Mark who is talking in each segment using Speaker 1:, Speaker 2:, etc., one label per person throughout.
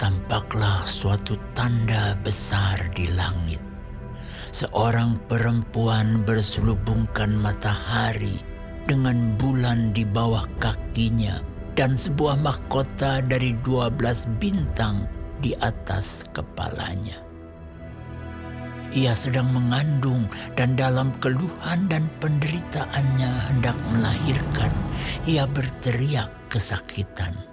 Speaker 1: tampaklah suatu tanda besar di langit. Seorang perempuan berselubungkan matahari dengan bulan di bawah kakinya dan sebuah mahkota dari dua belas bintang di atas kepalanya. Ia sedang mengandung dan dalam keluhan dan penderitaannya hendak melahirkan. Ia berteriak kesakitan.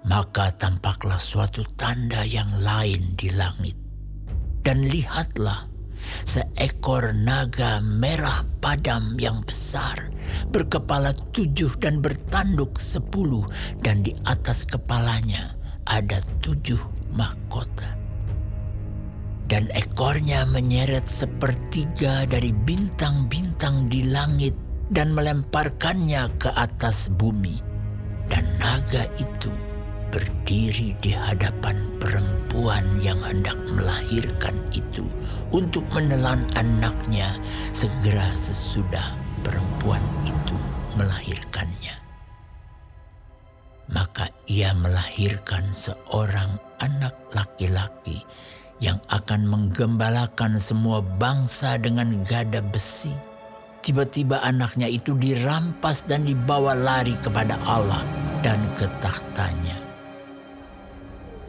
Speaker 1: Maka tampaklah suatu tanda yang lain di langit. Dan lihatlah, seekor naga merah padam yang besar, berkepala tujuh dan bertanduk sepuluh, dan di atas kepalanya ada tujuh mahkota dan ekornya menyeret sepertiga dari bintang-bintang di langit dan melemparkannya ke atas bumi. Dan naga itu berdiri di hadapan perempuan yang hendak melahirkan itu untuk menelan anaknya segera sesudah perempuan itu melahirkannya. Maka ia melahirkan seorang anak laki-laki yang akan menggembalakan semua bangsa dengan gada besi. Tiba-tiba anaknya itu dirampas dan dibawa lari kepada Allah dan ke tahtanya.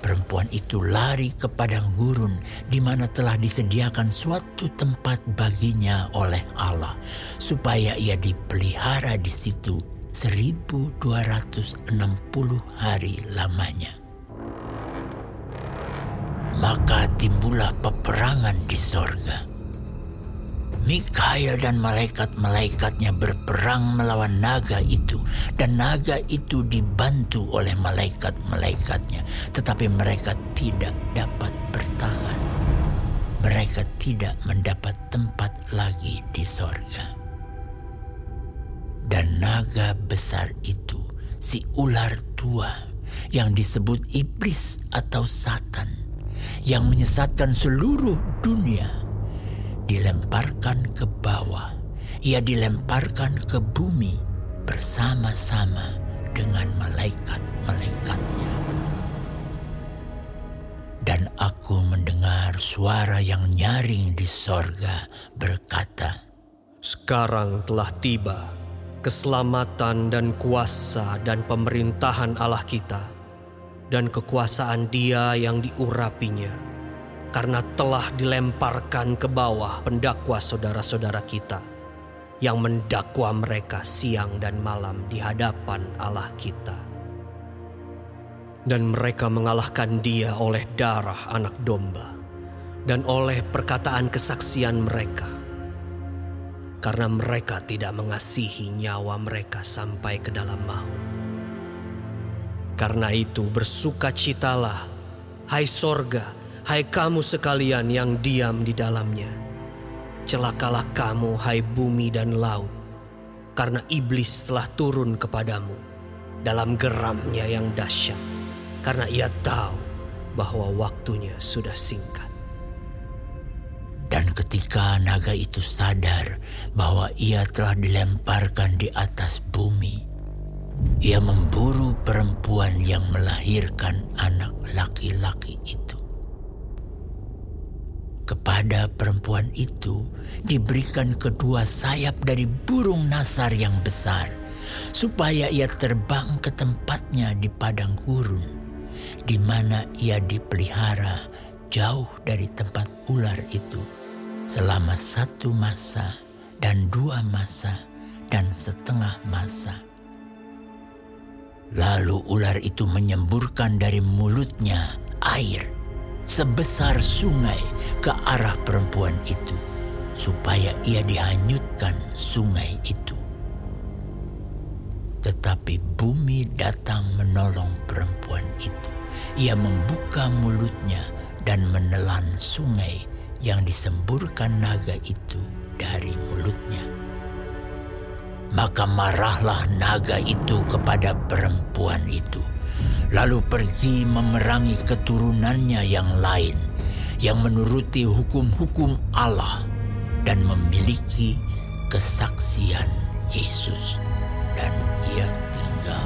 Speaker 1: Perempuan itu lari ke padang gurun di mana telah disediakan suatu tempat baginya oleh Allah supaya ia dipelihara di situ 1260 hari lamanya maka timbullah peperangan di sorga. Mikhail dan malaikat-malaikatnya berperang melawan naga itu dan naga itu dibantu oleh malaikat-malaikatnya tetapi mereka tidak dapat bertahan. Mereka tidak mendapat tempat lagi di sorga. Dan naga besar itu, si ular tua yang disebut iblis atau satan, yang menyesatkan seluruh dunia dilemparkan ke bawah. Ia dilemparkan ke bumi bersama-sama dengan malaikat-malaikatnya. Dan aku mendengar suara yang nyaring di sorga berkata,
Speaker 2: Sekarang telah tiba keselamatan dan kuasa dan pemerintahan Allah kita dan kekuasaan dia yang diurapinya, karena telah dilemparkan ke bawah pendakwa saudara-saudara kita yang mendakwa mereka siang dan malam di hadapan Allah kita. Dan mereka mengalahkan dia oleh darah anak domba dan oleh perkataan kesaksian mereka. Karena mereka tidak mengasihi nyawa mereka sampai ke dalam maut. Karena itu bersukacitalah, hai sorga, hai kamu sekalian yang diam di dalamnya. Celakalah kamu, hai bumi dan laut, karena iblis telah turun kepadamu dalam geramnya yang dahsyat, karena ia tahu bahwa waktunya sudah singkat.
Speaker 1: Dan ketika naga itu sadar bahwa ia telah dilemparkan di atas bumi, ia memburu perempuan yang melahirkan anak laki-laki itu. Kepada perempuan itu diberikan kedua sayap dari burung nasar yang besar, supaya ia terbang ke tempatnya di padang gurun, di mana ia dipelihara jauh dari tempat ular itu selama satu masa dan dua masa dan setengah masa. Lalu ular itu menyemburkan dari mulutnya air sebesar sungai ke arah perempuan itu, supaya ia dihanyutkan sungai itu. Tetapi bumi datang menolong perempuan itu. Ia membuka mulutnya dan menelan sungai yang disemburkan naga itu dari mulutnya. Maka marahlah naga itu kepada perempuan itu, lalu pergi memerangi keturunannya yang lain yang menuruti hukum-hukum Allah dan memiliki kesaksian Yesus. Dan ia tinggal